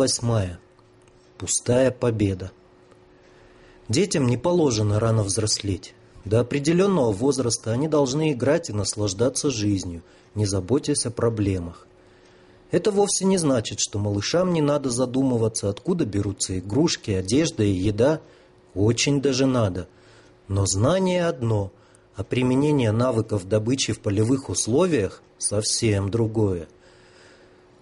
Восьмая. Пустая победа. Детям не положено рано взрослеть. До определенного возраста они должны играть и наслаждаться жизнью, не заботясь о проблемах. Это вовсе не значит, что малышам не надо задумываться, откуда берутся игрушки, одежда и еда. Очень даже надо. Но знание одно, а применение навыков добычи в полевых условиях совсем другое.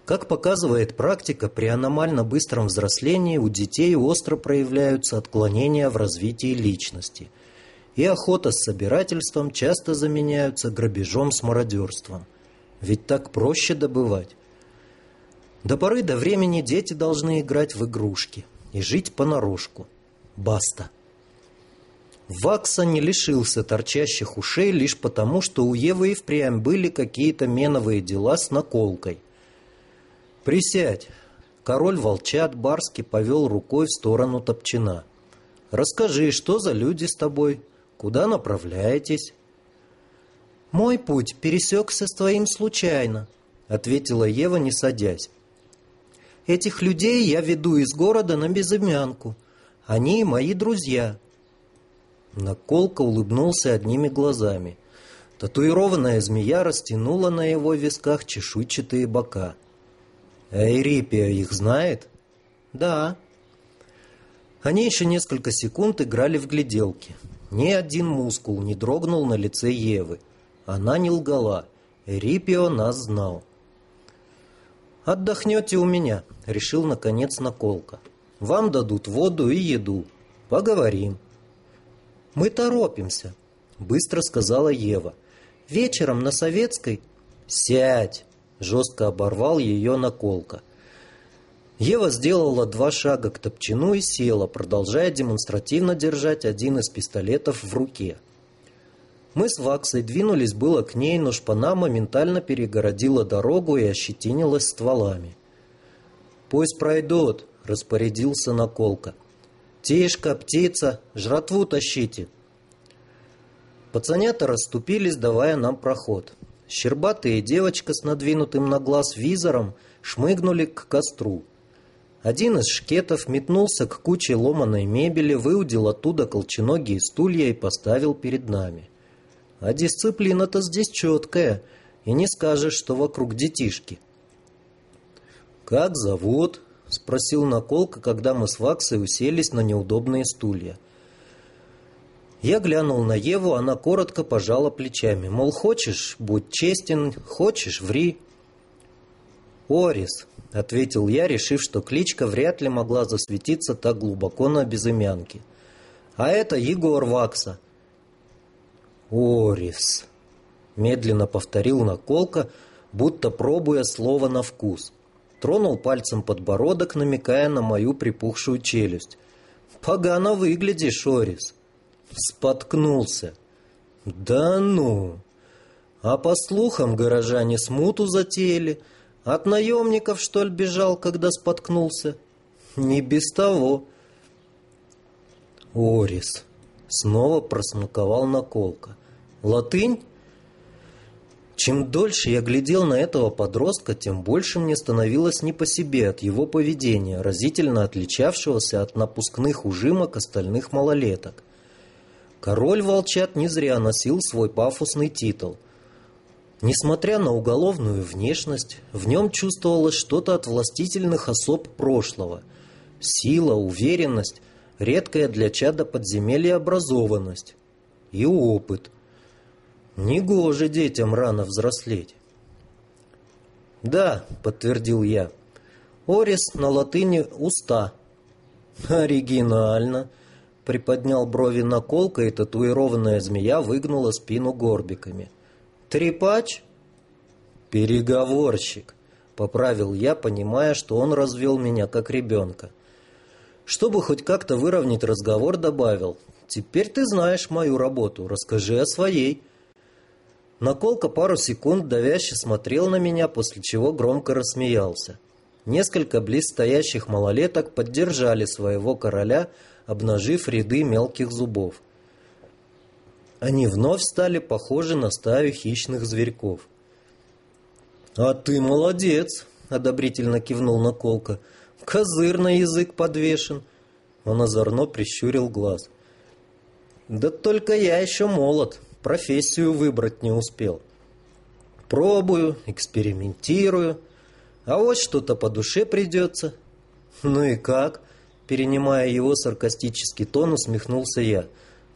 Как показывает практика, при аномально быстром взрослении у детей остро проявляются отклонения в развитии личности. И охота с собирательством часто заменяются грабежом с мародерством. Ведь так проще добывать. До поры до времени дети должны играть в игрушки и жить понарошку. Баста. Вакса не лишился торчащих ушей лишь потому, что у Евы и впрямь были какие-то меновые дела с наколкой – «Присядь!» Король волчат Барский повел рукой в сторону Топчина. «Расскажи, что за люди с тобой? Куда направляетесь?» «Мой путь пересекся с твоим случайно», — ответила Ева, не садясь. «Этих людей я веду из города на безымянку. Они мои друзья». Наколка улыбнулся одними глазами. Татуированная змея растянула на его висках чешуйчатые бока — Эрипия их знает? Да. Они еще несколько секунд играли в гляделки. Ни один мускул не дрогнул на лице Евы. Она не лгала. Эрипио нас знал. «Отдохнете у меня», — решил наконец Наколка. «Вам дадут воду и еду. Поговорим». «Мы торопимся», — быстро сказала Ева. «Вечером на Советской...» «Сядь!» Жестко оборвал ее наколка. Ева сделала два шага к топчину и села, продолжая демонстративно держать один из пистолетов в руке. Мы с Ваксой двинулись было к ней, но шпана моментально перегородила дорогу и ощетинилась стволами. «Пусть пройдут», — распорядился Наколка. «Тишка, птица, жратву тащите». Пацанята расступились, давая нам проход. Щербатые девочка с надвинутым на глаз визором шмыгнули к костру. Один из шкетов метнулся к куче ломаной мебели, выудил оттуда колченогие стулья и поставил перед нами. А дисциплина-то здесь четкая, и не скажешь, что вокруг детишки. «Как зовут?» — спросил Наколка, когда мы с Ваксой уселись на неудобные стулья. — я глянул на Еву, она коротко пожала плечами. Мол, хочешь, будь честен, хочешь, ври. «Орис», — ответил я, решив, что кличка вряд ли могла засветиться так глубоко на безымянке. «А это Егор Вакса». «Орис», — медленно повторил Наколка, будто пробуя слово на вкус. Тронул пальцем подбородок, намекая на мою припухшую челюсть. «Погано выглядишь, Орис». Споткнулся. Да ну! А по слухам горожане смуту затеяли. От наемников, что ли, бежал, когда споткнулся? Не без того. Орис. Снова просмаковал наколка. Латынь? Чем дольше я глядел на этого подростка, тем больше мне становилось не по себе от его поведения, разительно отличавшегося от напускных ужимок остальных малолеток. Король волчат не зря носил свой пафосный титул. Несмотря на уголовную внешность, в нем чувствовалось что-то от властительных особ прошлого. Сила, уверенность, редкая для чада подземелья образованность и опыт. Негоже детям рано взрослеть. «Да», — подтвердил я, — «орис на латыни уста». «Оригинально», приподнял брови наколка, и татуированная змея выгнула спину горбиками. «Трепач?» «Переговорщик», — поправил я, понимая, что он развел меня как ребенка. Чтобы хоть как-то выровнять разговор, добавил. «Теперь ты знаешь мою работу, расскажи о своей». Наколка пару секунд давяще смотрел на меня, после чего громко рассмеялся. Несколько близ стоящих малолеток поддержали своего короля, обнажив ряды мелких зубов. Они вновь стали похожи на стаю хищных зверьков. «А ты молодец!» — одобрительно кивнул Наколка. «Козыр на язык подвешен». Он озорно прищурил глаз. «Да только я еще молод, профессию выбрать не успел. Пробую, экспериментирую, а вот что-то по душе придется». «Ну и как?» Перенимая его саркастический тон, усмехнулся я.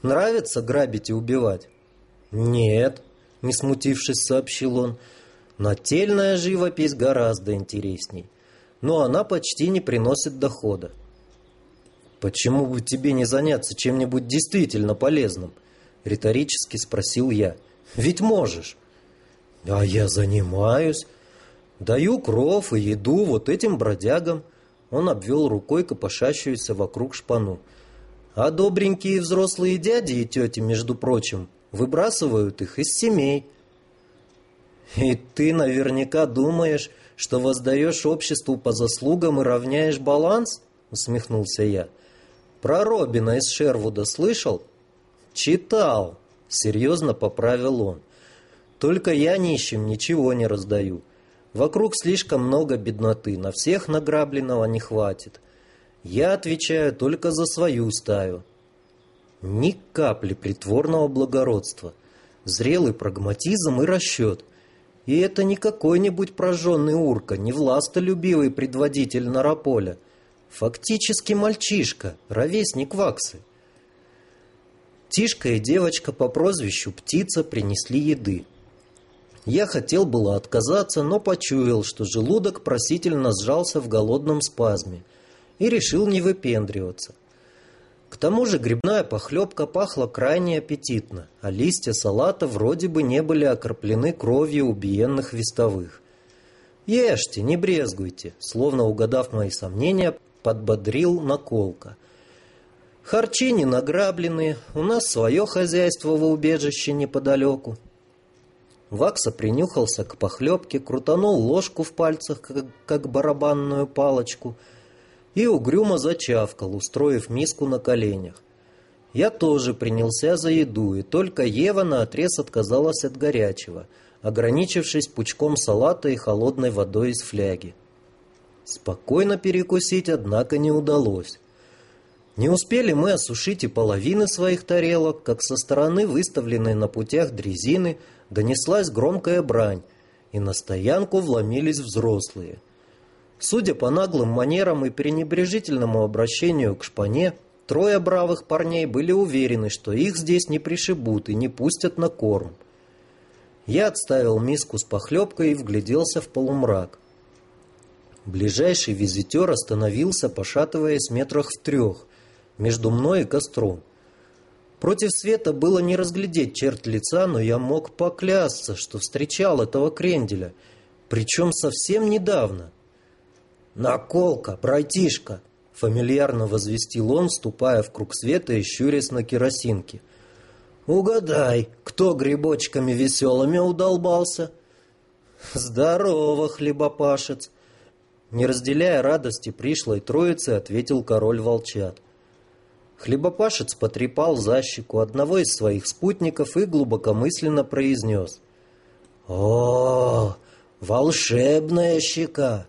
«Нравится грабить и убивать?» «Нет», — не смутившись, сообщил он. «Нательная живопись гораздо интересней, но она почти не приносит дохода». «Почему бы тебе не заняться чем-нибудь действительно полезным?» — риторически спросил я. «Ведь можешь». «А я занимаюсь. Даю кров и еду вот этим бродягам. Он обвел рукой копошащуюся вокруг шпану. А добренькие взрослые дяди и тети, между прочим, выбрасывают их из семей. И ты наверняка думаешь, что воздаешь обществу по заслугам и равняешь баланс? Усмехнулся я. Про Робина из Шервуда слышал? Читал. Серьезно поправил он. Только я нищим ничего не раздаю. Вокруг слишком много бедноты, на всех награбленного не хватит. Я отвечаю только за свою стаю. Ни капли притворного благородства. Зрелый прагматизм и расчет. И это не какой-нибудь прожженный урка, не властолюбивый предводитель Нараполя. Фактически мальчишка, ровесник Ваксы. Тишка и девочка по прозвищу Птица принесли еды. Я хотел было отказаться, но почуял, что желудок просительно сжался в голодном спазме и решил не выпендриваться. К тому же грибная похлебка пахла крайне аппетитно, а листья салата вроде бы не были окроплены кровью убиенных вестовых. «Ешьте, не брезгуйте», словно угадав мои сомнения, подбодрил наколка. «Харчи не награбленные, у нас свое хозяйство в убежище неподалеку, Вакса принюхался к похлебке, крутанул ложку в пальцах, как, как барабанную палочку, и угрюмо зачавкал, устроив миску на коленях. Я тоже принялся за еду, и только Ева наотрез отказалась от горячего, ограничившись пучком салата и холодной водой из фляги. Спокойно перекусить, однако, не удалось. Не успели мы осушить и половины своих тарелок, как со стороны выставленной на путях дрезины – донеслась громкая брань, и на стоянку вломились взрослые. Судя по наглым манерам и пренебрежительному обращению к шпане, трое бравых парней были уверены, что их здесь не пришибут и не пустят на корм. Я отставил миску с похлебкой и вгляделся в полумрак. Ближайший визитер остановился, пошатываясь метрах в трех, между мной и костром. Против света было не разглядеть черт лица, но я мог поклясться, что встречал этого кренделя, причем совсем недавно. «Наколка, братишка!» — фамильярно возвестил он, вступая в круг света и щурясь на керосинке. «Угадай, кто грибочками веселыми удолбался?» «Здорово, хлебопашец!» Не разделяя радости пришлой троицы, ответил король волчат. Хлебопашец потрепал за щеку одного из своих спутников и глубокомысленно произнес. «О, волшебная щека!»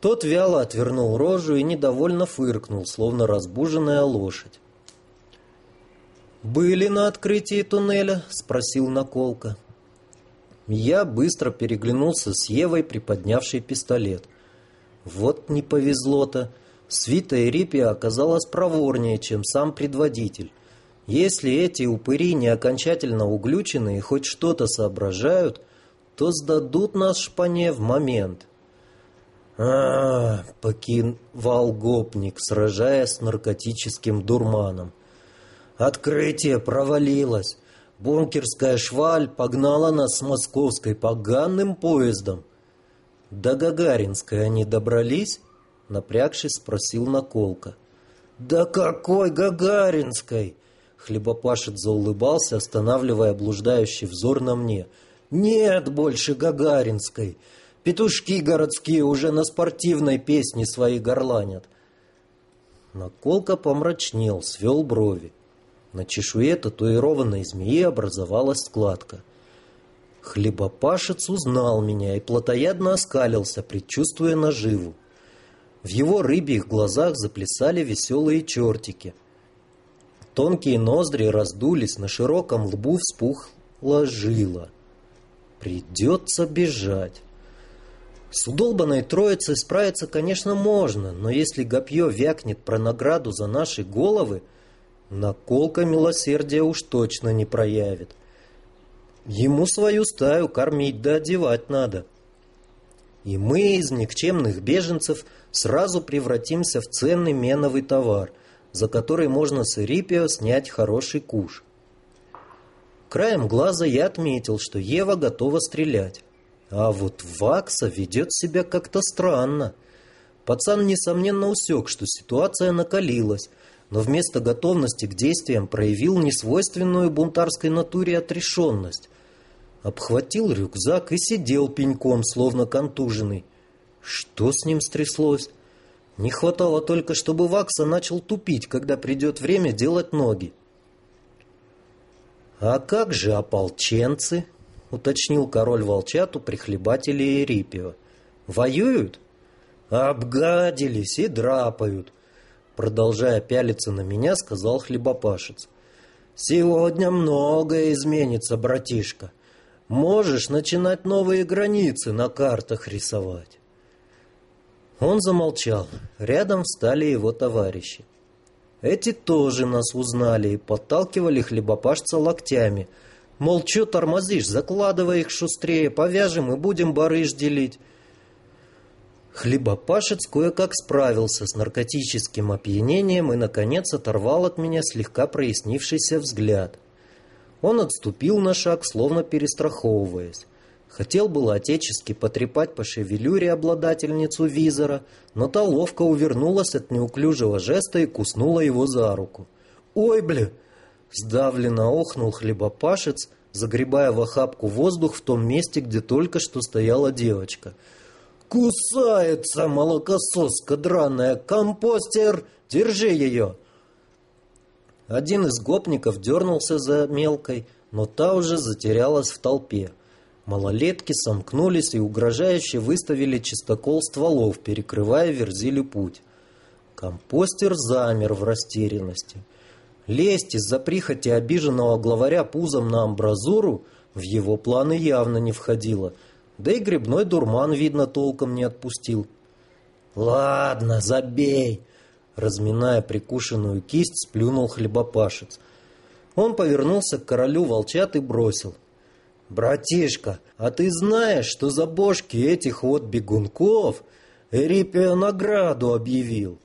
Тот вяло отвернул рожу и недовольно фыркнул, словно разбуженная лошадь. «Были на открытии туннеля?» — спросил Наколка. Я быстро переглянулся с Евой, приподнявшей пистолет. «Вот не повезло-то!» Свита Эрипия оказалась проворнее, чем сам предводитель. Если эти упыри не окончательно углючены и хоть что-то соображают, то сдадут нас шпане в момент. а, покинвал гопник, сражаясь с наркотическим дурманом. Открытие провалилось. Бункерская шваль погнала нас с московской поганым поездом. До Гагаринской они добрались? Напрягшись, спросил Наколка. «Да какой Гагаринской?» Хлебопашец заулыбался, останавливая блуждающий взор на мне. «Нет больше Гагаринской. Петушки городские уже на спортивной песне свои горланят». Наколка помрачнел, свел брови. На чешуе татуированной змеи образовалась складка. Хлебопашец узнал меня и плотоядно оскалился, предчувствуя наживу. В его рыбьих глазах заплясали веселые чертики. Тонкие ноздри раздулись, на широком лбу вспухла жила. Придется бежать. С удолбанной троицей справиться, конечно, можно, но если Гопье вякнет про награду за наши головы, наколка милосердия уж точно не проявит. Ему свою стаю кормить да одевать надо. И мы из никчемных беженцев сразу превратимся в ценный меновый товар, за который можно с Эрипио снять хороший куш. Краем глаза я отметил, что Ева готова стрелять. А вот Вакса ведет себя как-то странно. Пацан, несомненно, усек, что ситуация накалилась, но вместо готовности к действиям проявил несвойственную бунтарской натуре отрешенность, обхватил рюкзак и сидел пеньком, словно контуженный. Что с ним стряслось? Не хватало только, чтобы Вакса начал тупить, когда придет время делать ноги. «А как же ополченцы?» — уточнил король волчат у прихлебателей Эрипио. «Воюют?» «Обгадились и драпают», — продолжая пялиться на меня, сказал хлебопашец. «Сегодня многое изменится, братишка. Можешь начинать новые границы на картах рисовать. Он замолчал. Рядом встали его товарищи. Эти тоже нас узнали и подталкивали хлебопашца локтями. Мол, что тормозишь, закладывай их шустрее, повяжем и будем барыш делить. Хлебопашец кое-как справился с наркотическим опьянением и, наконец, оторвал от меня слегка прояснившийся взгляд. Он отступил на шаг, словно перестраховываясь. Хотел было отечески потрепать по шевелюре обладательницу визора, но та ловко увернулась от неуклюжего жеста и куснула его за руку. «Ой, бля!» — сдавленно охнул хлебопашец, загребая в охапку воздух в том месте, где только что стояла девочка. «Кусается, молокососка драная! Компостер, держи ее!» Один из гопников дернулся за мелкой, но та уже затерялась в толпе. Малолетки сомкнулись и угрожающе выставили чистокол стволов, перекрывая Верзилю путь. Компостер замер в растерянности. Лезть из-за прихоти обиженного главаря пузом на амбразуру в его планы явно не входило, да и грибной дурман, видно, толком не отпустил. «Ладно, забей!» Разминая прикушенную кисть, сплюнул хлебопашец. Он повернулся к королю волчат и бросил. «Братишка, а ты знаешь, что за бошки этих вот бегунков Эрипия награду объявил?»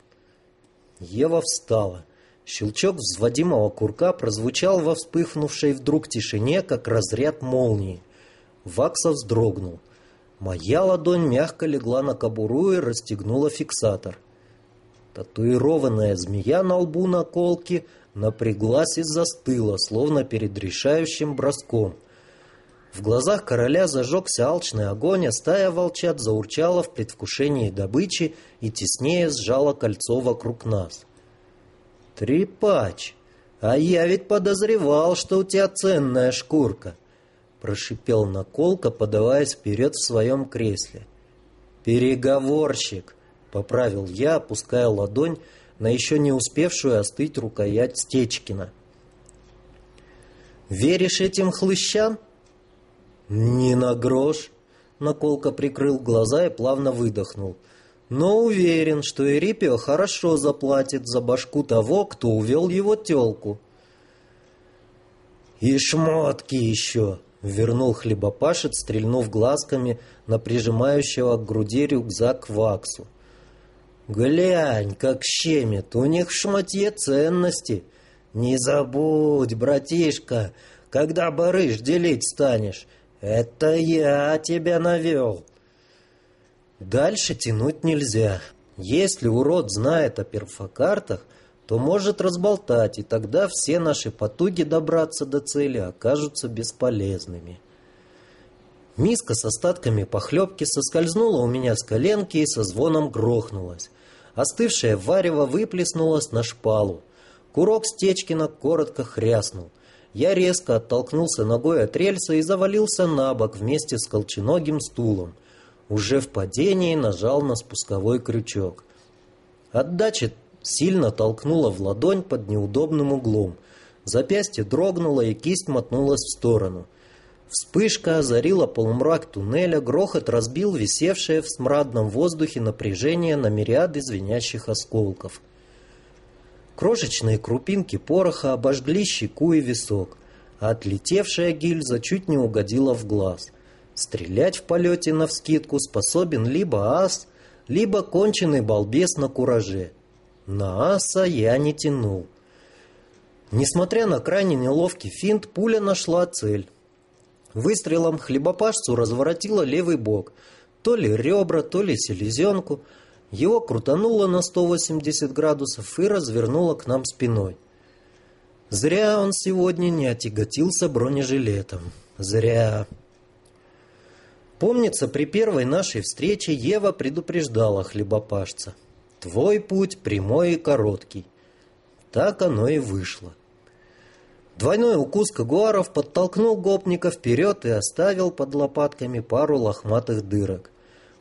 Ева встала. Щелчок взводимого курка прозвучал во вспыхнувшей вдруг тишине, как разряд молнии. Вакса вздрогнул. Моя ладонь мягко легла на кобуру и расстегнула фиксатор. Татуированная змея на лбу наколки напряглась и застыла, словно перед решающим броском. В глазах короля зажегся алчный огонь, а стая волчат заурчала в предвкушении добычи и теснее сжала кольцо вокруг нас. «Трепач, а я ведь подозревал, что у тебя ценная шкурка!» прошипел наколка, подаваясь вперед в своем кресле. «Переговорщик!» — поправил я, опуская ладонь на еще не успевшую остыть рукоять Стечкина. «Веришь этим хлыщам?» «Не на грош!» — Наколка прикрыл глаза и плавно выдохнул. «Но уверен, что Эрипио хорошо заплатит за башку того, кто увел его телку». «И шмотки еще!» — вернул хлебопашец, стрельнув глазками на прижимающего к груди рюкзак Ваксу. Глянь, как щемит, у них в шматье ценности. Не забудь, братишка, когда барыш делить станешь, это я тебя навел. Дальше тянуть нельзя. Если урод знает о перфокартах, то может разболтать, и тогда все наши потуги добраться до цели окажутся бесполезными. Миска с остатками похлебки соскользнула у меня с коленки и со звоном грохнулась. Остывшее варево выплеснулось на шпалу. Курок Стечкина коротко хряснул. я резко оттолкнулся ногой от рельса и завалился на бок вместе с колченогим стулом. Уже в падении нажал на спусковой крючок. Отдача сильно толкнула в ладонь под неудобным углом. Запястье дрогнуло, и кисть мотнулась в сторону. Вспышка озарила полумрак туннеля, грохот разбил висевшее в смрадном воздухе напряжение на мириады звенящих осколков. Крошечные крупинки пороха обожгли щеку и висок, а отлетевшая гильза чуть не угодила в глаз. Стрелять в полете навскидку способен либо ас, либо конченый балбес на кураже. На аса я не тянул. Несмотря на крайне неловкий финт, пуля нашла цель. Выстрелом хлебопашцу разворотило левый бок. То ли ребра, то ли селезенку. Его крутануло на 180 градусов и развернуло к нам спиной. Зря он сегодня не отяготился бронежилетом. Зря. Помнится, при первой нашей встрече Ева предупреждала хлебопашца. «Твой путь прямой и короткий». Так оно и вышло. Двойной укус кагуаров подтолкнул гопника вперед и оставил под лопатками пару лохматых дырок.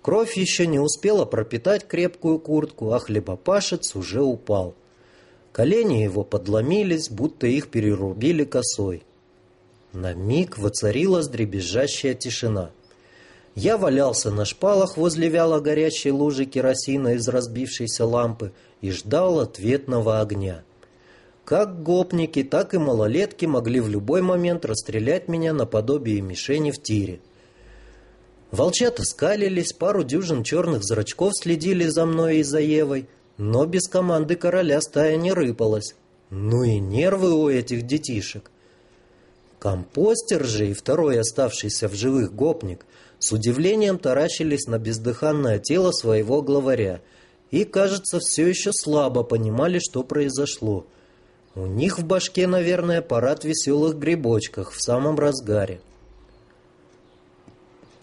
Кровь еще не успела пропитать крепкую куртку, а хлебопашец уже упал. Колени его подломились, будто их перерубили косой. На миг воцарилась дребезжащая тишина. Я валялся на шпалах возле вяло горящей лужи керосина из разбившейся лампы и ждал ответного огня. Как гопники, так и малолетки могли в любой момент расстрелять меня наподобие мишени в тире. Волчата скалились, пару дюжин черных зрачков следили за мной и за Евой, но без команды короля стая не рыпалась. Ну и нервы у этих детишек. Компостер же и второй оставшийся в живых гопник с удивлением таращились на бездыханное тело своего главаря и, кажется, все еще слабо понимали, что произошло – у них в башке, наверное, парад веселых грибочках в самом разгаре.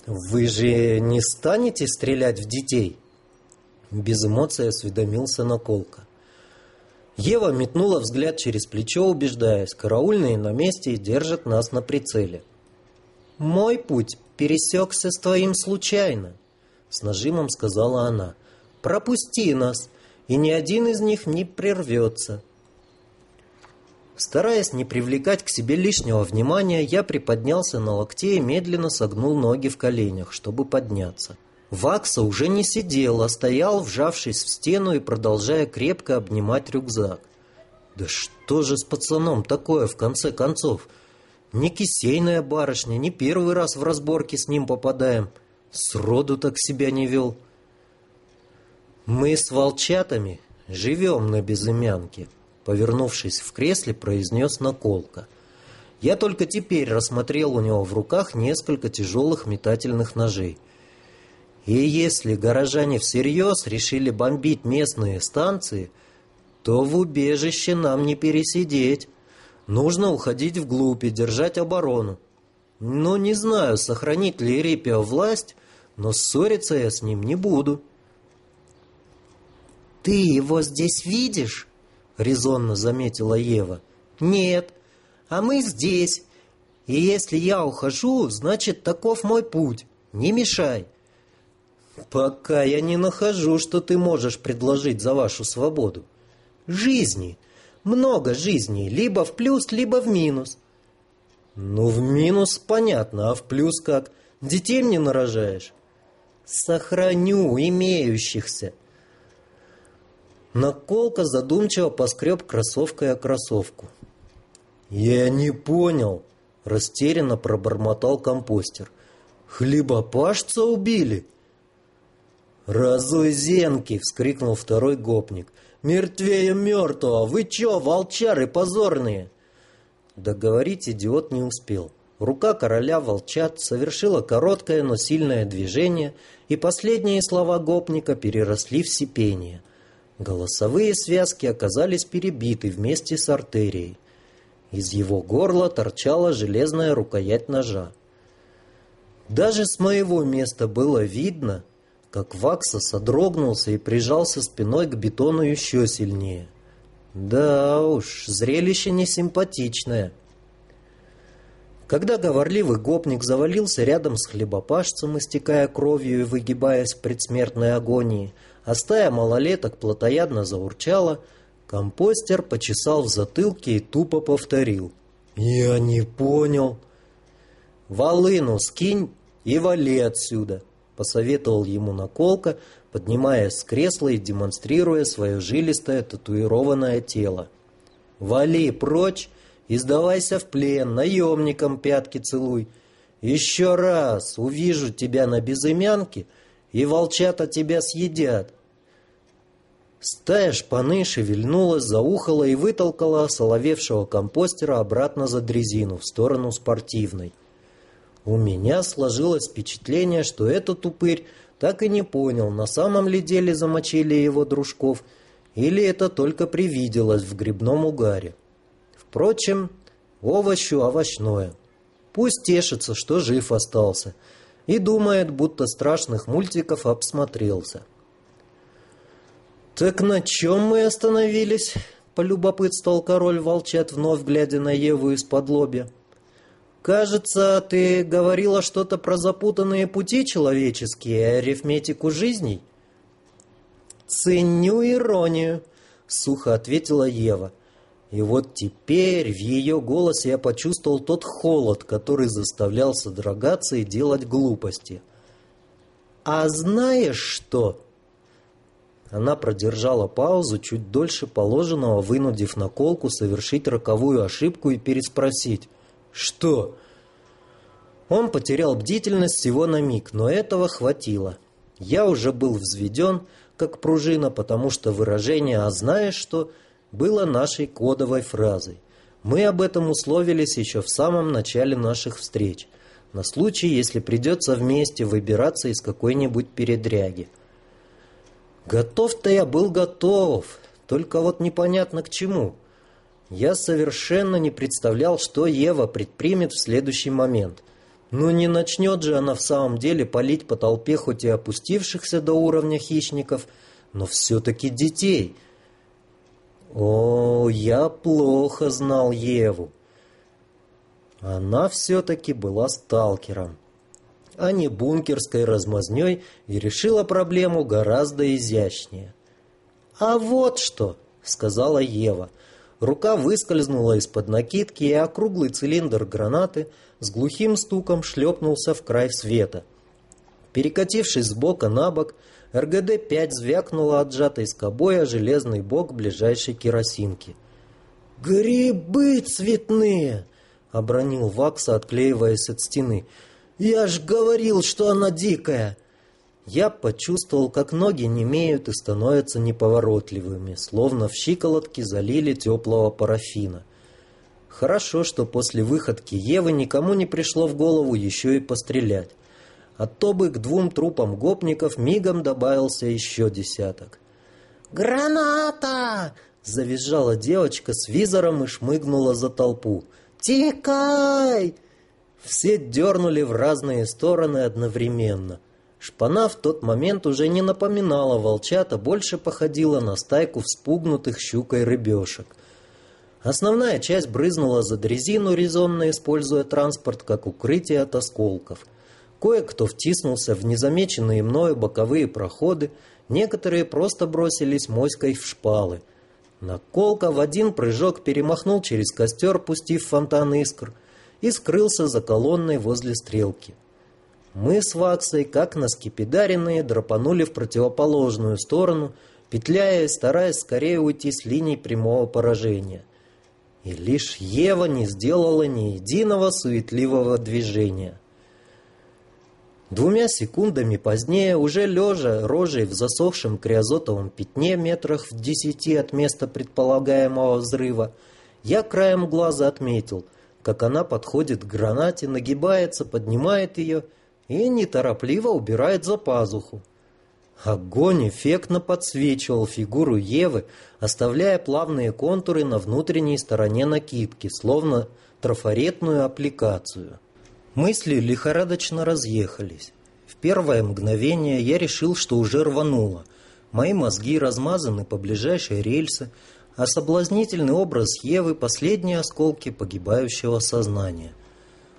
«Вы же не станете стрелять в детей?» Без эмоций осведомился Наколка. Ева метнула взгляд через плечо, убеждаясь, караульные на месте и держат нас на прицеле. «Мой путь пересекся с твоим случайно», — с нажимом сказала она. «Пропусти нас, и ни один из них не прервется. Стараясь не привлекать к себе лишнего внимания, я приподнялся на локте и медленно согнул ноги в коленях, чтобы подняться. Вакса уже не сидел, а стоял, вжавшись в стену и продолжая крепко обнимать рюкзак. Да что же с пацаном такое, в конце концов? Не кисейная барышня, не первый раз в разборке с ним попадаем. Сроду так себя не вел. Мы с волчатами живем на безымянке повернувшись в кресле, произнес наколка. Я только теперь рассмотрел у него в руках несколько тяжелых метательных ножей. И если горожане всерьез решили бомбить местные станции, то в убежище нам не пересидеть. Нужно уходить вглубь и держать оборону. Ну, не знаю, сохранит ли Рипио власть, но ссориться я с ним не буду. «Ты его здесь видишь?» — резонно заметила Ева. «Нет, а мы здесь. И если я ухожу, значит, таков мой путь. Не мешай». «Пока я не нахожу, что ты можешь предложить за вашу свободу». «Жизни. Много жизней. Либо в плюс, либо в минус». «Ну, в минус понятно, а в плюс как? Детей мне нарожаешь?» «Сохраню имеющихся». Наколка задумчиво поскреб кроссовкой о кроссовку. «Я не понял», — растерянно пробормотал компостер. «Хлебопашца убили?» «Разуй зенки!» — вскрикнул второй гопник. «Мертвее мертвого! Вы чё, волчары позорные?» Договорить идиот не успел. Рука короля волчат совершила короткое, но сильное движение, и последние слова гопника переросли в сипение. Голосовые связки оказались перебиты вместе с артерией. Из его горла торчала железная рукоять ножа. Даже с моего места было видно, как Вакса содрогнулся и прижался спиной к бетону еще сильнее. Да уж, зрелище несимпатичное. Когда говорливый гопник завалился рядом с хлебопашцем, истекая кровью и выгибаясь в предсмертной агонии, а стая малолеток плотоядно заурчала, компостер почесал в затылке и тупо повторил. «Я не понял». «Волыну скинь и вали отсюда», — посоветовал ему наколка, поднимаясь с кресла и демонстрируя свое жилистое татуированное тело. «Вали прочь и сдавайся в плен, наемникам пятки целуй. Еще раз увижу тебя на безымянке, и волчата тебя съедят. Стая шпаны шевельнулась, заухала и вытолкала соловевшего компостера обратно за дрезину, в сторону спортивной. У меня сложилось впечатление, что этот упырь так и не понял, на самом ли деле замочили его дружков, или это только привиделось в грибном угаре. Впрочем, овощу овощное. Пусть тешится, что жив остался, и думает, будто страшных мультиков обсмотрелся. «Так на чем мы остановились?» — полюбопытствовал король волчат, вновь глядя на Еву из-под лобья. «Кажется, ты говорила что-то про запутанные пути человеческие и арифметику жизней?» «Ценю иронию», — сухо ответила Ева. И вот теперь в ее голосе я почувствовал тот холод, который заставлял содрогаться и делать глупости. «А знаешь что?» Она продержала паузу чуть дольше положенного, вынудив наколку совершить роковую ошибку и переспросить. «Что?» Он потерял бдительность всего на миг, но этого хватило. Я уже был взведен, как пружина, потому что выражение «а знаешь что?» было нашей кодовой фразой. Мы об этом условились еще в самом начале наших встреч, на случай, если придется вместе выбираться из какой-нибудь передряги. Готов-то я был готов, только вот непонятно к чему. Я совершенно не представлял, что Ева предпримет в следующий момент. Ну не начнет же она в самом деле палить по толпе хоть и опустившихся до уровня хищников, но все-таки детей. О, я плохо знал Еву. Она все-таки была сталкером а не бункерской размазней и решила проблему гораздо изящнее. «А вот что!» — сказала Ева. Рука выскользнула из-под накидки, и округлый цилиндр гранаты с глухим стуком шлепнулся в край света. Перекатившись с бока на бок, РГД-5 звякнула отжатой скобой о железный бок ближайшей керосинки. «Грибы цветные!» — обронил Вакса, отклеиваясь от стены. «Я ж говорил, что она дикая!» Я почувствовал, как ноги немеют и становятся неповоротливыми, словно в щиколотки залили теплого парафина. Хорошо, что после выходки Евы никому не пришло в голову еще и пострелять. А то бы к двум трупам гопников мигом добавился еще десяток. «Граната!» — завизжала девочка с визором и шмыгнула за толпу. «Текай!» Все дернули в разные стороны одновременно. Шпана в тот момент уже не напоминала волчата, больше походила на стайку вспугнутых щукой рыбешек. Основная часть брызнула за дрезину, резонно используя транспорт как укрытие от осколков. Кое-кто втиснулся в незамеченные мною боковые проходы, некоторые просто бросились моськой в шпалы. Наколка в один прыжок перемахнул через костер, пустив фонтан искр – и скрылся за колонной возле стрелки. Мы с Ваксой, как на скипидаренные, драпанули в противоположную сторону, петляя и стараясь скорее уйти с линий прямого поражения. И лишь Ева не сделала ни единого суетливого движения. Двумя секундами позднее, уже лежа рожей в засохшем криозотовом пятне метрах в десяти от места предполагаемого взрыва, я краем глаза отметил – как она подходит к гранате, нагибается, поднимает ее и неторопливо убирает за пазуху. Огонь эффектно подсвечивал фигуру Евы, оставляя плавные контуры на внутренней стороне накидки, словно трафаретную аппликацию. Мысли лихорадочно разъехались. В первое мгновение я решил, что уже рвануло. Мои мозги размазаны по ближайшей рельсе, а соблазнительный образ Евы – последние осколки погибающего сознания.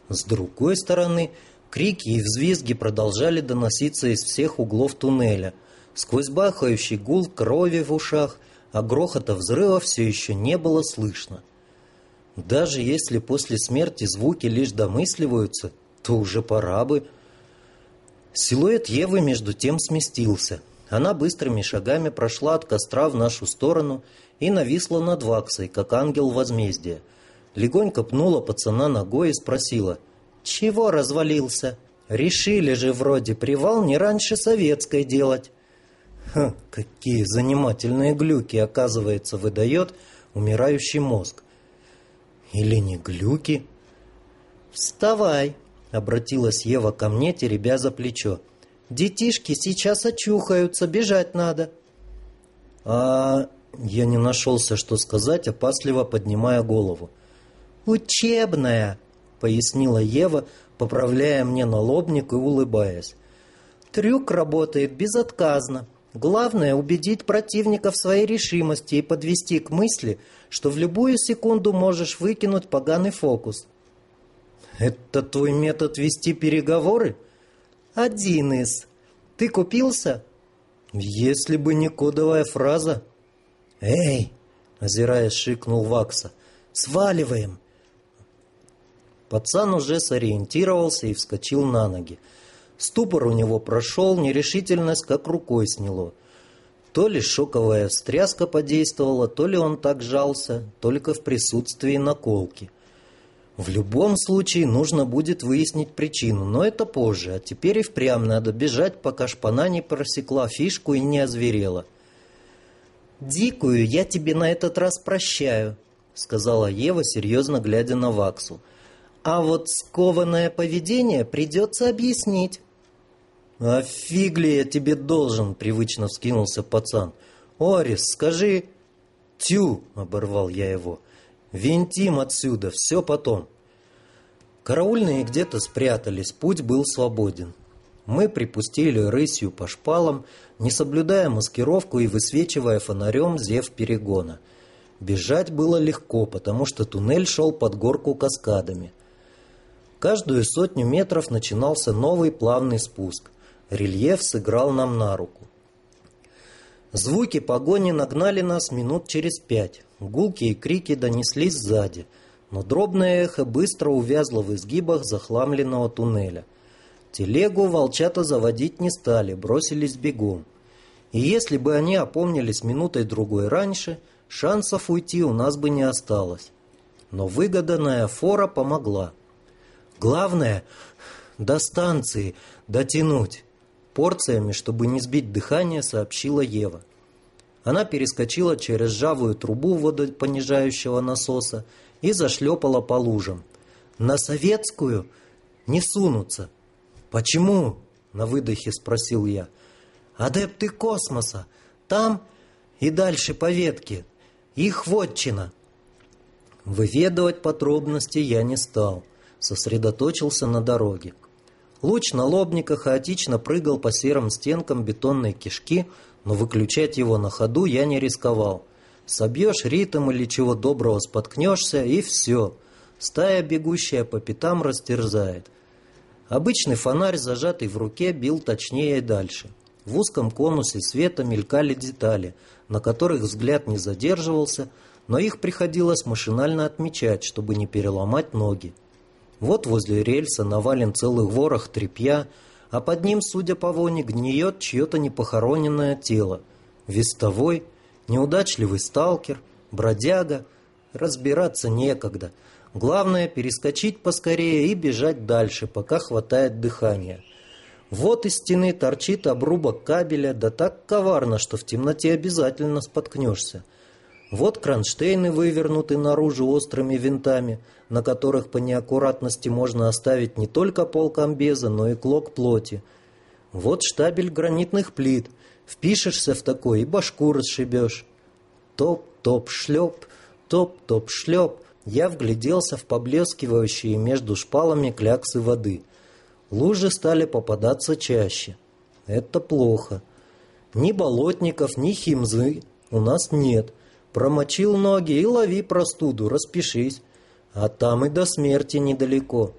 С другой стороны, крики и взвизги продолжали доноситься из всех углов туннеля. Сквозь бахающий гул крови в ушах, а грохота взрыва все еще не было слышно. Даже если после смерти звуки лишь домысливаются, то уже пора бы. Силуэт Евы между тем сместился. Она быстрыми шагами прошла от костра в нашу сторону и нависла над Ваксой, как ангел возмездия. Легонько пнула пацана ногой и спросила, «Чего развалился? Решили же вроде привал не раньше советской делать». Ха, какие занимательные глюки, оказывается, выдает умирающий мозг. Или не глюки? «Вставай!» — обратилась Ева ко мне, теребя за плечо. «Детишки сейчас очухаются, бежать надо». «А...» — я не нашелся, что сказать, опасливо поднимая голову. «Учебная!» — пояснила Ева, поправляя мне налобник и улыбаясь. «Трюк работает безотказно. Главное — убедить противника в своей решимости и подвести к мысли, что в любую секунду можешь выкинуть поганый фокус. Это твой метод вести переговоры? Один из. Ты купился? Если бы не кодовая фраза. Эй, озираясь, шикнул Вакса. Сваливаем. Пацан уже сориентировался и вскочил на ноги. Ступор у него прошел, нерешительность как рукой сняло. То ли шоковая встряска подействовала, то ли он так жался, только в присутствии наколки. В любом случае нужно будет выяснить причину, но это позже, а теперь и впрямь надо бежать, пока шпана не просекла фишку и не озверела. «Дикую я тебе на этот раз прощаю», — сказала Ева, серьезно глядя на Ваксу. «А вот скованное поведение придется объяснить». «А фиг ли я тебе должен?» — привычно вскинулся пацан. «Орис, скажи...» «Тю!» — оборвал я его. Винтим отсюда, все потом. Караульные где-то спрятались, путь был свободен. Мы припустили рысью по шпалам, не соблюдая маскировку и высвечивая фонарем зев перегона. Бежать было легко, потому что туннель шел под горку каскадами. Каждую сотню метров начинался новый плавный спуск. Рельеф сыграл нам на руку. Звуки погони нагнали нас минут через пять. Гулки и крики донеслись сзади, но дробное эхо быстро увязло в изгибах захламленного туннеля. Телегу волчата заводить не стали, бросились бегом. И если бы они опомнились минутой-другой раньше, шансов уйти у нас бы не осталось. Но выгоданная фора помогла. Главное — до станции дотянуть. Порциями, чтобы не сбить дыхание, сообщила Ева. Она перескочила через ржавую трубу водопонижающего насоса и зашлепала по лужам. «На советскую не сунутся». «Почему?» — на выдохе спросил я. «Адепты космоса. Там и дальше по ветке. Их вотчина». Выведывать подробности я не стал. Сосредоточился на дороге. Луч налобника хаотично прыгал по серым стенкам бетонной кишки, но выключать его на ходу я не рисковал. Собьешь ритм или чего доброго споткнешься, и все. Стая, бегущая по пятам, растерзает. Обычный фонарь, зажатый в руке, бил точнее и дальше. В узком конусе света мелькали детали, на которых взгляд не задерживался, но их приходилось машинально отмечать, чтобы не переломать ноги. Вот возле рельса навален целый ворох тряпья, а под ним, судя по воне, гниет чье-то непохороненное тело. Вестовой, неудачливый сталкер, бродяга. Разбираться некогда. Главное, перескочить поскорее и бежать дальше, пока хватает дыхания. Вот из стены торчит обрубок кабеля, да так коварно, что в темноте обязательно споткнешься. Вот кронштейны вывернуты наружу острыми винтами, на которых по неаккуратности можно оставить не только пол комбеза, но и клок плоти. Вот штабель гранитных плит. Впишешься в такой и башку расшибешь. Топ-топ-шлеп, топ-топ-шлеп. Я вгляделся в поблескивающие между шпалами кляксы воды. Лужи стали попадаться чаще. Это плохо. Ни болотников, ни химзы у нас нет. Промочил ноги и лови простуду, распишись. А там и до смерти недалеко.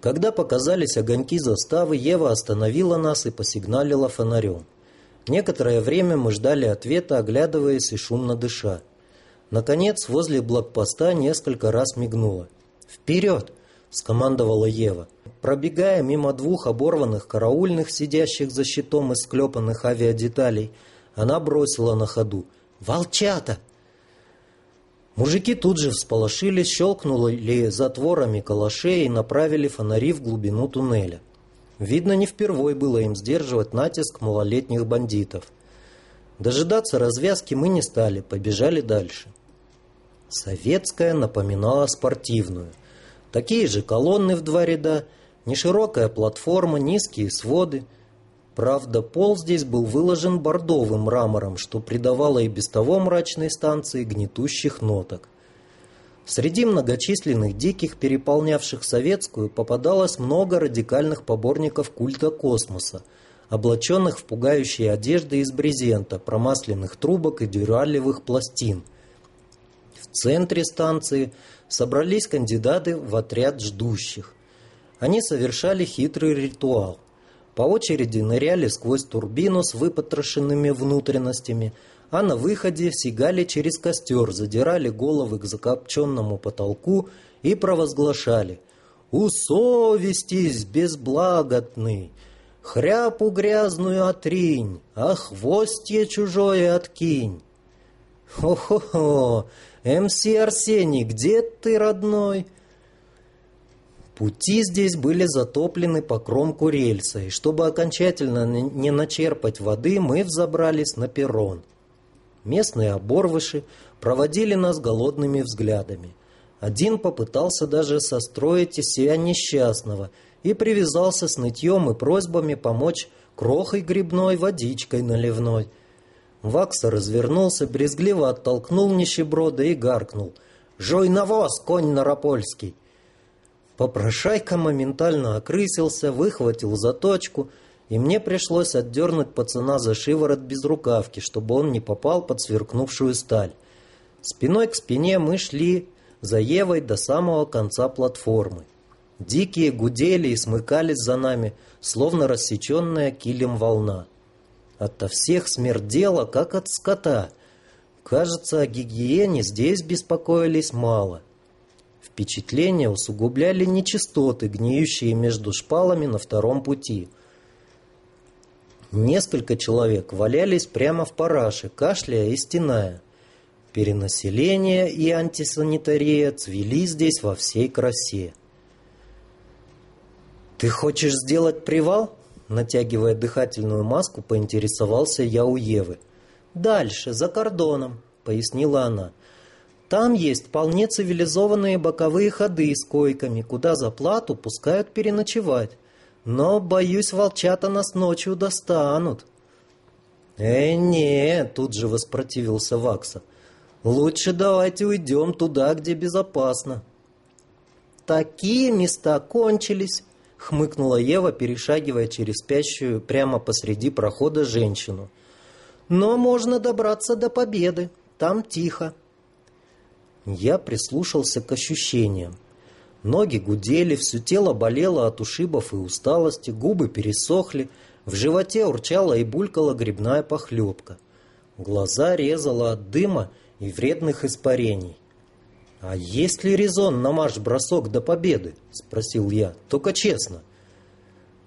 Когда показались огоньки заставы, Ева остановила нас и посигналила фонарем. Некоторое время мы ждали ответа, оглядываясь и шумно дыша. Наконец, возле блокпоста несколько раз мигнуло. «Вперед!» – скомандовала Ева. Пробегая мимо двух оборванных караульных, сидящих за щитом из склепанных авиадеталей, она бросила на ходу. «Волчата!» Мужики тут же всполошились, щелкнули затворами калашей и направили фонари в глубину туннеля. Видно, не впервой было им сдерживать натиск малолетних бандитов. Дожидаться развязки мы не стали, побежали дальше. Советская напоминала спортивную. Такие же колонны в два ряда, неширокая платформа, низкие своды. Правда, пол здесь был выложен бордовым мрамором, что придавало и без того мрачной станции гнетущих ноток. Среди многочисленных диких, переполнявших советскую, попадалось много радикальных поборников культа космоса, облаченных в пугающие одежды из брезента, промасленных трубок и дюралевых пластин. Центре станции собрались кандидаты в отряд ждущих. Они совершали хитрый ритуал. По очереди ныряли сквозь турбину с выпотрошенными внутренностями – а на выходе сигали через костер, задирали головы к закопченному потолку и провозглашали «Усовестись, безблаготный! Хряпу грязную отринь, а хвостье чужое откинь!» «Хо-хо-хо! МС Арсений, где ты, родной?» Пути здесь были затоплены по кромку рельса, и чтобы окончательно не начерпать воды, мы взобрались на перрон. Местные оборвыши проводили нас голодными взглядами. Один попытался даже состроить из себя несчастного и привязался с нытьем и просьбами помочь крохой грибной водичкой наливной. Вакса развернулся, брезгливо оттолкнул нищеброда и гаркнул. «Жуй навоз, конь наропольский!» Попрошайка моментально окрысился, выхватил заточку — и мне пришлось отдернуть пацана за шиворот без рукавки, чтобы он не попал под сверкнувшую сталь. Спиной к спине мы шли за Евой до самого конца платформы. Дикие гудели и смыкались за нами, словно рассеченная килем волна. Ото всех смердело, как от скота. Кажется, о гигиене здесь беспокоились мало. Впечатление усугубляли нечистоты, гниющие между шпалами на втором пути – Несколько человек валялись прямо в параше, кашляя и стеная. Перенаселение и антисанитария цвели здесь во всей красе. «Ты хочешь сделать привал?» Натягивая дыхательную маску, поинтересовался я у Евы. «Дальше, за кордоном», — пояснила она. «Там есть вполне цивилизованные боковые ходы с койками, куда за плату пускают переночевать. Но, боюсь, волчата нас ночью достанут. «Э, не!» — тут же воспротивился Вакса. «Лучше давайте уйдем туда, где безопасно». «Такие места кончились!» — хмыкнула Ева, перешагивая через спящую прямо посреди прохода женщину. «Но можно добраться до победы. Там тихо». Я прислушался к ощущениям. Ноги гудели, все тело болело от ушибов и усталости, губы пересохли, в животе урчала и булькала грибная похлебка. Глаза резала от дыма и вредных испарений. «А есть ли резон на марш-бросок до победы?» – спросил я. «Только честно».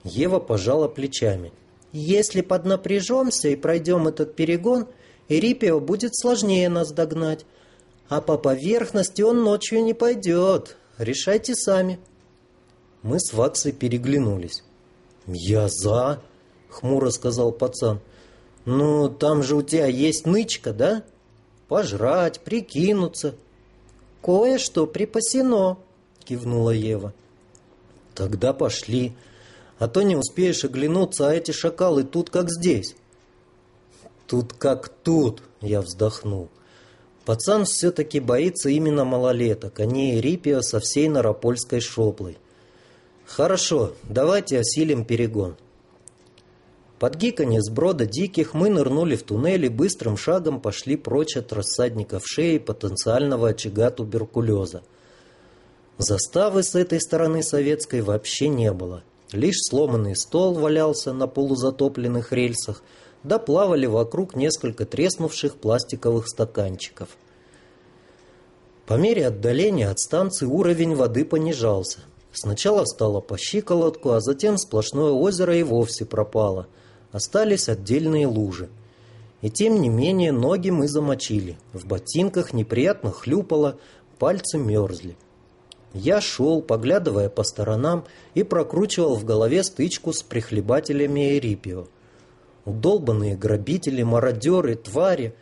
Ева пожала плечами. «Если поднапряжемся и пройдем этот перегон, Эрипио будет сложнее нас догнать. А по поверхности он ночью не пойдет. Решайте сами. Мы с Ваксой переглянулись. «Я за!» — хмуро сказал пацан. «Ну, там же у тебя есть нычка, да? Пожрать, прикинуться». «Кое-что припасено», — кивнула Ева. «Тогда пошли, а то не успеешь оглянуться, а эти шакалы тут как здесь». «Тут как тут», — я вздохнул. Пацан все-таки боится именно малолеток, а не Рипио со всей Наропольской шоблой. Хорошо, давайте осилим перегон. Под гиканье с брода диких мы нырнули в туннель и быстрым шагом пошли прочь от рассадников шеи потенциального очага туберкулеза. Заставы с этой стороны советской вообще не было. Лишь сломанный стол валялся на полузатопленных рельсах, да плавали вокруг несколько треснувших пластиковых стаканчиков. По мере отдаления от станции уровень воды понижался. Сначала стало по щиколотку, а затем сплошное озеро и вовсе пропало. Остались отдельные лужи. И тем не менее ноги мы замочили. В ботинках неприятно хлюпало, пальцы мерзли. Я шел, поглядывая по сторонам, и прокручивал в голове стычку с прихлебателями Эрипио. Удолбанные грабители, мародеры, твари,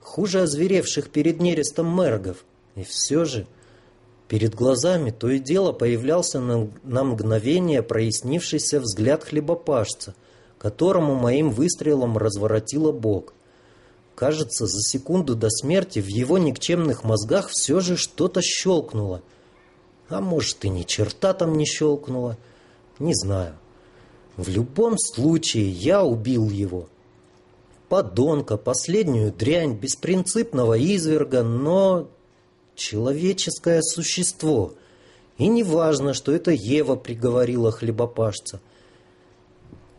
хуже озверевших перед нерестом мергов. И все же перед глазами то и дело появлялся на, на мгновение прояснившийся взгляд хлебопашца, которому моим выстрелом разворотило бок. Кажется, за секунду до смерти в его никчемных мозгах все же что-то щелкнуло — а может, и ни черта там не щелкнуло. Не знаю. В любом случае, я убил его. Подонка, последнюю дрянь, беспринципного изверга, но человеческое существо. И не важно, что это Ева приговорила хлебопашца,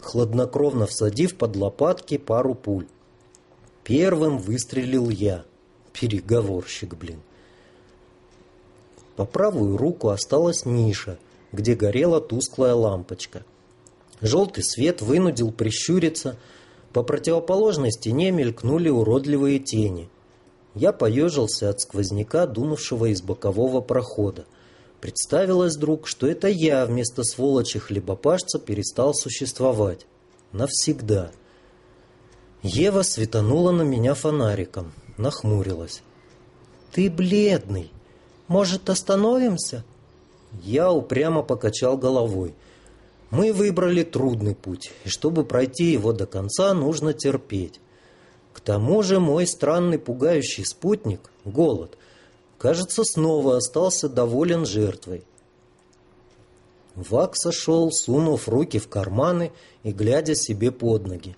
хладнокровно всадив под лопатки пару пуль. Первым выстрелил я. Переговорщик, блин. По правую руку осталась ниша, где горела тусклая лампочка. Желтый свет вынудил прищуриться. По противоположной стене мелькнули уродливые тени. Я поежился от сквозняка, дунувшего из бокового прохода. Представилось вдруг, что это я вместо сволочи хлебопашца перестал существовать. Навсегда. Ева светанула на меня фонариком, нахмурилась. «Ты бледный!» Может, остановимся?» Я упрямо покачал головой. Мы выбрали трудный путь, и чтобы пройти его до конца, нужно терпеть. К тому же мой странный пугающий спутник, голод, кажется, снова остался доволен жертвой. Вак сошел, сунув руки в карманы и глядя себе под ноги.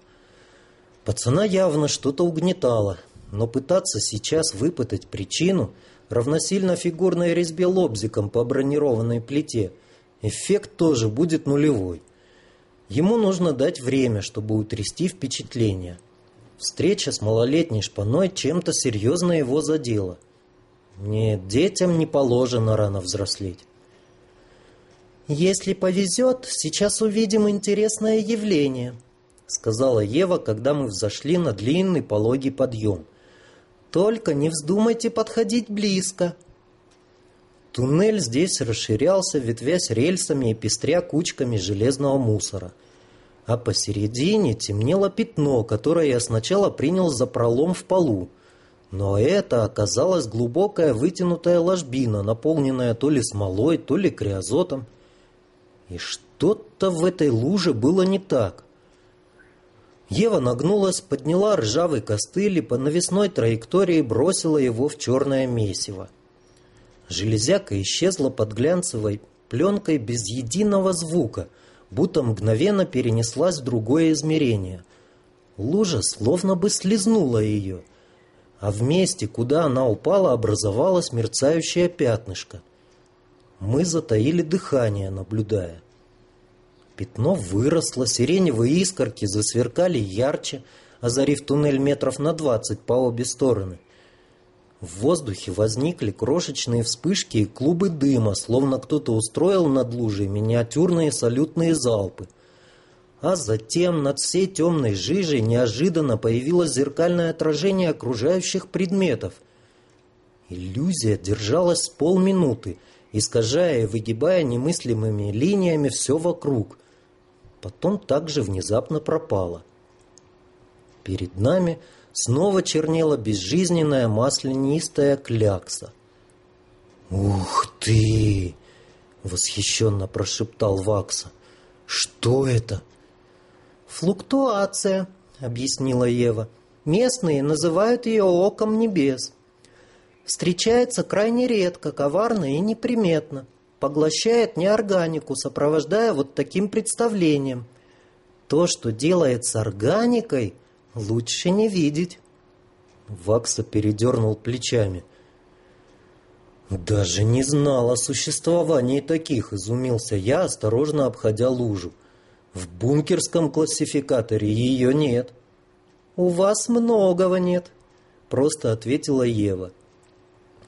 Пацана явно что-то угнетало, но пытаться сейчас выпытать причину – равносильно фигурной резьбе лобзиком по бронированной плите. Эффект тоже будет нулевой. Ему нужно дать время, чтобы утрясти впечатление. Встреча с малолетней шпаной чем-то серьезно его задела. Нет, детям не положено рано взрослеть. «Если повезет, сейчас увидим интересное явление», сказала Ева, когда мы взошли на длинный пологий подъем. Только не вздумайте подходить близко. Туннель здесь расширялся, ветвясь рельсами и пестря кучками железного мусора. А посередине темнело пятно, которое я сначала принял за пролом в полу. Но это оказалась глубокая вытянутая ложбина, наполненная то ли смолой, то ли криозотом. И что-то в этой луже было не так. Ева нагнулась, подняла ржавый костыль и по навесной траектории бросила его в черное месиво. Железяка исчезла под глянцевой пленкой без единого звука, будто мгновенно перенеслась в другое измерение. Лужа словно бы слезнула ее, а в месте, куда она упала, образовалось мерцающее пятнышко. Мы затаили дыхание, наблюдая. Пятно выросло, сиреневые искорки засверкали ярче, озарив туннель метров на двадцать по обе стороны. В воздухе возникли крошечные вспышки и клубы дыма, словно кто-то устроил над лужей миниатюрные салютные залпы. А затем над всей темной жижей неожиданно появилось зеркальное отражение окружающих предметов. Иллюзия держалась полминуты, искажая и выгибая немыслимыми линиями все вокруг потом также внезапно пропала. Перед нами снова чернела безжизненная маслянистая клякса. «Ух ты!» — восхищенно прошептал Вакса. «Что это?» «Флуктуация», — объяснила Ева. «Местные называют ее оком небес. Встречается крайне редко, коварно и неприметно поглощает неорганику, сопровождая вот таким представлением. То, что делает с органикой, лучше не видеть. Вакса передернул плечами. «Даже не знал о существовании таких», — изумился я, осторожно обходя лужу. «В бункерском классификаторе ее нет». «У вас многого нет», — просто ответила Ева.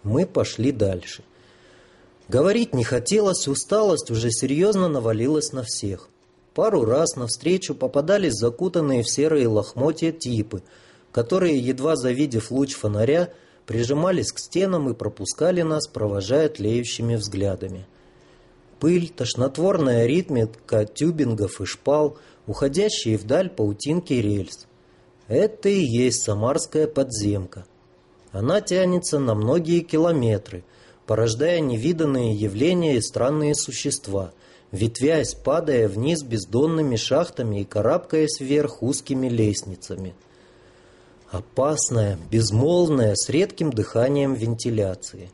Мы пошли дальше. Говорить не хотелось, усталость уже серьезно навалилась на всех. Пару раз навстречу попадались закутанные в серые лохмотья типы, которые, едва завидев луч фонаря, прижимались к стенам и пропускали нас, провожая тлеющими взглядами. Пыль, тошнотворная ритмика тюбингов и шпал, уходящие вдаль паутинки рельс. Это и есть самарская подземка. Она тянется на многие километры, порождая невиданные явления и странные существа, ветвясь, падая вниз бездонными шахтами и карабкаясь вверх узкими лестницами – опасная, безмолвная, с редким дыханием вентиляции.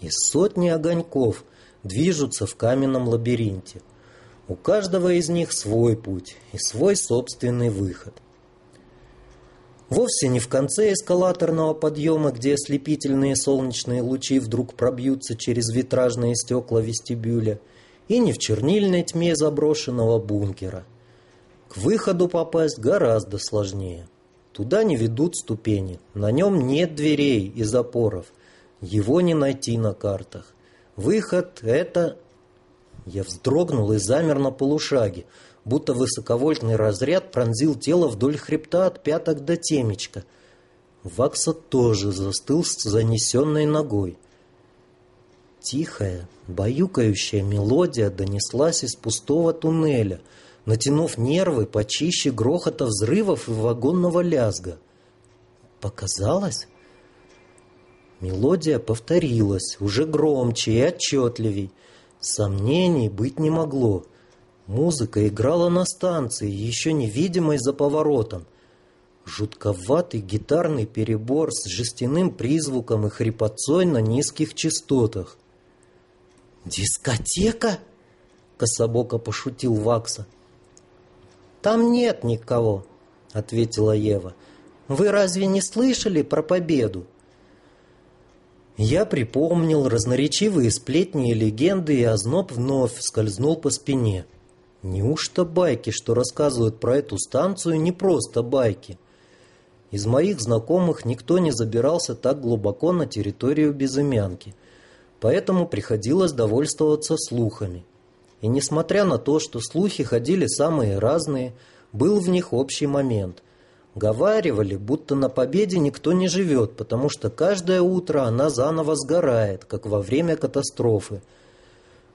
И сотни огоньков движутся в каменном лабиринте. У каждого из них свой путь и свой собственный выход. Вовсе не в конце эскалаторного подъема, где ослепительные солнечные лучи вдруг пробьются через витражные стекла вестибюля, и не в чернильной тьме заброшенного бункера. К выходу попасть гораздо сложнее – Туда не ведут ступени, на нем нет дверей и запоров. Его не найти на картах. Выход — это... Я вздрогнул и замер на полушаге, будто высоковольтный разряд пронзил тело вдоль хребта от пяток до темечка. Вакса тоже застыл с занесенной ногой. Тихая, баюкающая мелодия донеслась из пустого туннеля — натянув нервы почище грохота взрывов и вагонного лязга. Показалось? Мелодия повторилась, уже громче и отчетливей. Сомнений быть не могло. Музыка играла на станции, еще невидимой за поворотом. Жутковатый гитарный перебор с жестяным призвуком и хрипотцой на низких частотах. «Дискотека?» — кособоко пошутил Вакса. «Там нет никого», — ответила Ева. «Вы разве не слышали про победу?» Я припомнил разноречивые сплетни и легенды, и озноб вновь скользнул по спине. Неужто байки, что рассказывают про эту станцию, не просто байки? Из моих знакомых никто не забирался так глубоко на территорию Безымянки, поэтому приходилось довольствоваться слухами. И несмотря на то, что слухи ходили самые разные, был в них общий момент. Говаривали, будто на победе никто не живет, потому что каждое утро она заново сгорает, как во время катастрофы.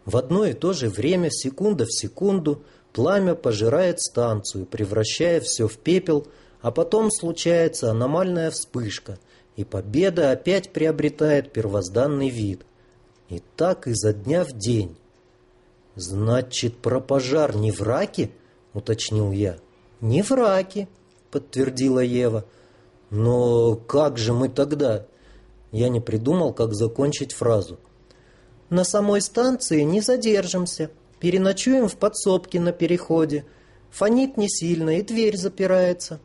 В одно и то же время, секунда в секунду, пламя пожирает станцию, превращая все в пепел, а потом случается аномальная вспышка, и победа опять приобретает первозданный вид. И так изо дня в день. «Значит, про пожар не в раке?» — уточнил я. «Не в раке», — подтвердила Ева. «Но как же мы тогда?» Я не придумал, как закончить фразу. «На самой станции не задержимся. Переночуем в подсобке на переходе. Фонит не сильно, и дверь запирается».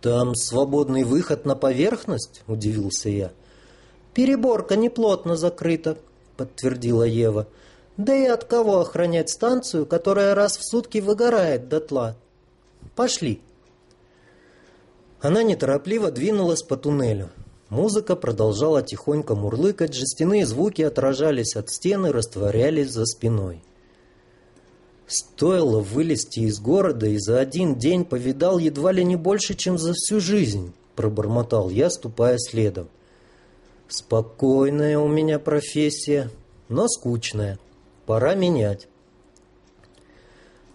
«Там свободный выход на поверхность?» – удивился я. «Переборка неплотно закрыта», – подтвердила Ева. Да и от кого охранять станцию, которая раз в сутки выгорает дотла? Пошли. Она неторопливо двинулась по туннелю. Музыка продолжала тихонько мурлыкать, жестяные звуки отражались от стены, растворялись за спиной. Стоило вылезти из города и за один день повидал едва ли не больше, чем за всю жизнь, пробормотал я, ступая следом. Спокойная у меня профессия, но скучная. Пора менять.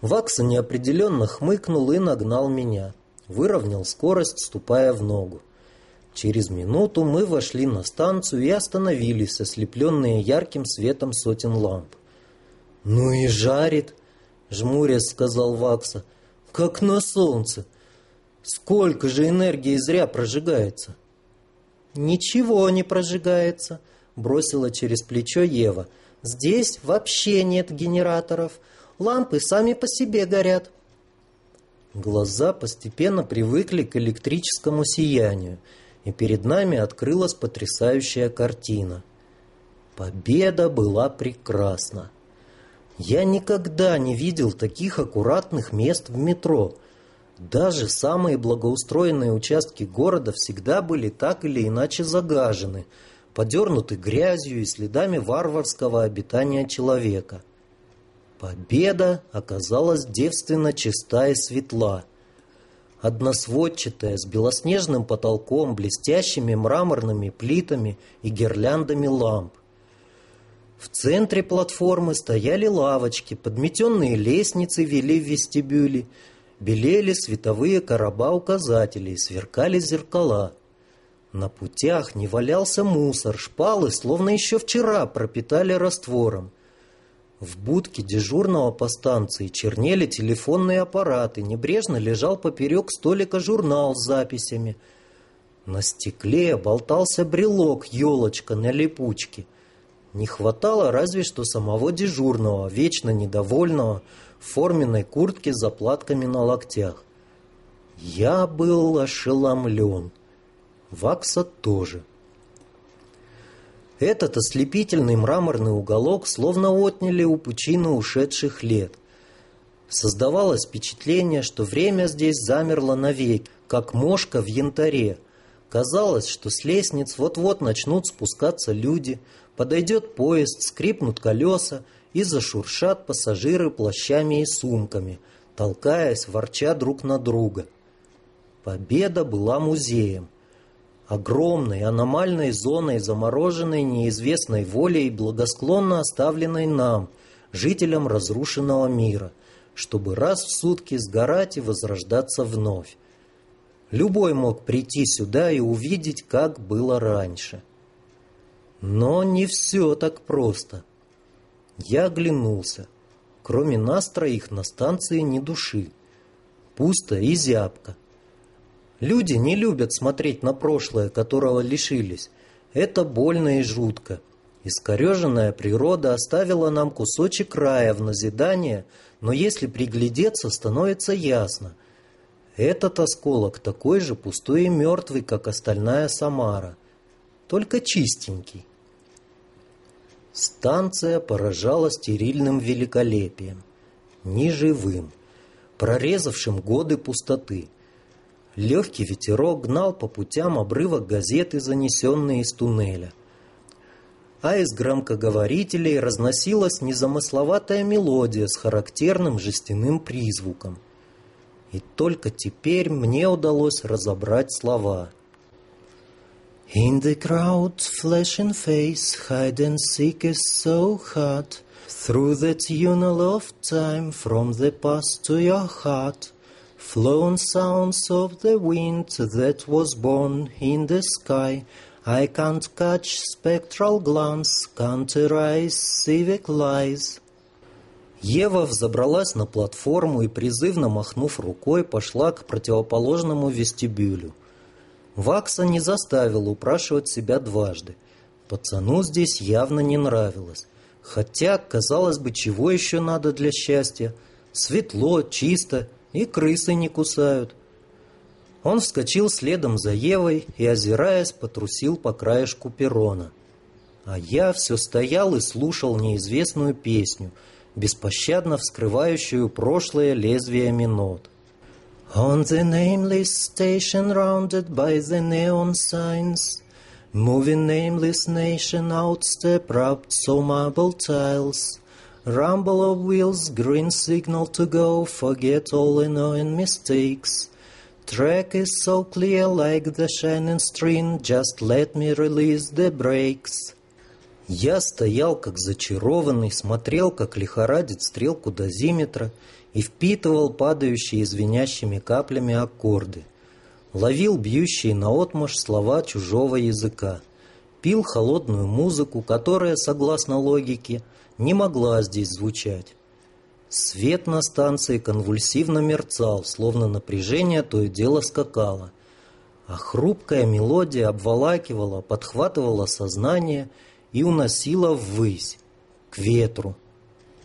Вакса неопределенно хмыкнул и нагнал меня. Выровнял скорость, ступая в ногу. Через минуту мы вошли на станцию и остановились, ослепленные ярким светом сотен ламп. «Ну и жарит!» — жмурясь сказал Вакса. «Как на солнце! Сколько же энергии зря прожигается!» «Ничего не прожигается!» — бросила через плечо Ева — Здесь вообще нет генераторов. Лампы сами по себе горят. Глаза постепенно привыкли к электрическому сиянию, и перед нами открылась потрясающая картина. Победа была прекрасна. Я никогда не видел таких аккуратных мест в метро. Даже самые благоустроенные участки города всегда были так или иначе загажены, подернуты грязью и следами варварского обитания человека. Победа оказалась девственно чиста и светла. Односводчатая, с белоснежным потолком, блестящими мраморными плитами и гирляндами ламп. В центре платформы стояли лавочки, подметенные лестницы вели в вестибюле, белели световые короба указателей, сверкали зеркала. На путях не валялся мусор, шпалы, словно еще вчера, пропитали раствором. В будке дежурного по станции чернели телефонные аппараты, небрежно лежал поперек столика журнал с записями. На стекле болтался брелок елочка на липучке — не хватало разве что самого дежурного, вечно недовольного, в форменной куртке с заплатками на локтях. Я был ошеломлен. Вакса тоже. Этот ослепительный мраморный уголок словно отняли у пучины ушедших лет. Создавалось впечатление, что время здесь замерло навек, как мошка в янтаре. Казалось, что с лестниц вот-вот начнут спускаться люди – Подойдет поезд, скрипнут колеса и зашуршат пассажиры плащами и сумками, толкаясь, ворча друг на друга. Победа была музеем. Огромной, аномальной зоной, замороженной неизвестной волей, благосклонно оставленной нам, жителям разрушенного мира, чтобы раз в сутки сгорать и возрождаться вновь. Любой мог прийти сюда и увидеть, как было раньше. Но не все так просто. Я оглянулся. Кроме нас троих на станции ни души. Пусто и зябко. Люди не любят смотреть на прошлое, которого лишились. Это больно и жутко. Искореженная природа оставила нам кусочек рая в назидание, но если приглядеться, становится ясно. Этот осколок такой же пустой и мертвый, как остальная Самара, только чистенький. Станция поражала стерильным великолепием, неживым, прорезавшим годы пустоты. Легкий ветерок гнал по путям обрывок газеты, занесенные из туннеля. А из громкоговорителей разносилась незамысловатая мелодия с характерным жестяным призвуком. И только теперь мне удалось разобрать слова – In the crowd, flesh and face, hide and seek is so hard. Through the tunnel of time, from the past to your heart, flown sounds of the wind that was born in the sky. I can't catch spectral glance, can't erase civic lies. Ева взобралась на платформу и, призывно махнув рукой, пошла к противоположному вестибюлю. Вакса не заставил упрашивать себя дважды. Пацану здесь явно не нравилось. Хотя, казалось бы, чего еще надо для счастья? Светло, чисто, и крысы не кусают. Он вскочил следом за Евой и, озираясь, потрусил по краешку перрона. А я все стоял и слушал неизвестную песню, беспощадно вскрывающую прошлое лезвиями нот. On the nameless station rounded by the neon signs, Moving nameless nation outstep wrapped so marble tiles, Rumble of wheels, green signal to go, forget all annoying mistakes. Track is so clear like the shining stream, just let me release the brakes. Я стоял как зачарованный, смотрел, как лихорадит стрелку дозиметра — и впитывал падающие звенящими каплями аккорды, ловил бьющие наотмашь слова чужого языка, пил холодную музыку, которая, согласно логике, не могла здесь звучать. Свет на станции конвульсивно мерцал, словно напряжение то и дело скакало, а хрупкая мелодия обволакивала, подхватывала сознание и уносила ввысь, к ветру,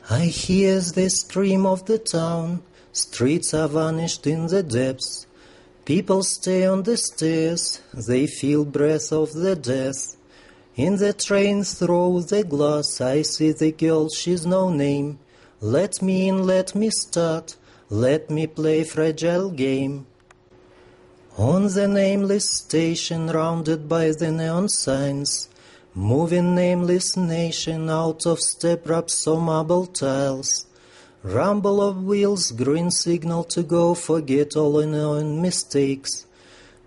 I hear the scream of the town, streets are vanished in the depths. People stay on the stairs, they feel breath of the death. In the train through the glass, I see the girl, she's no name. Let me in, let me start, let me play fragile game. On the nameless station, rounded by the neon signs, moving nameless nation out of step wraps or marble tiles. Rumble of wheels, green signal to go, forget all annoying mistakes.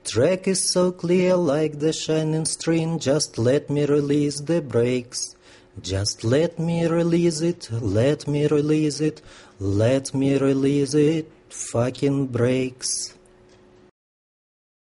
Track is so clear like the shining string, just let me release the brakes. Just let me release it, let me release it, let me release it, fucking brakes.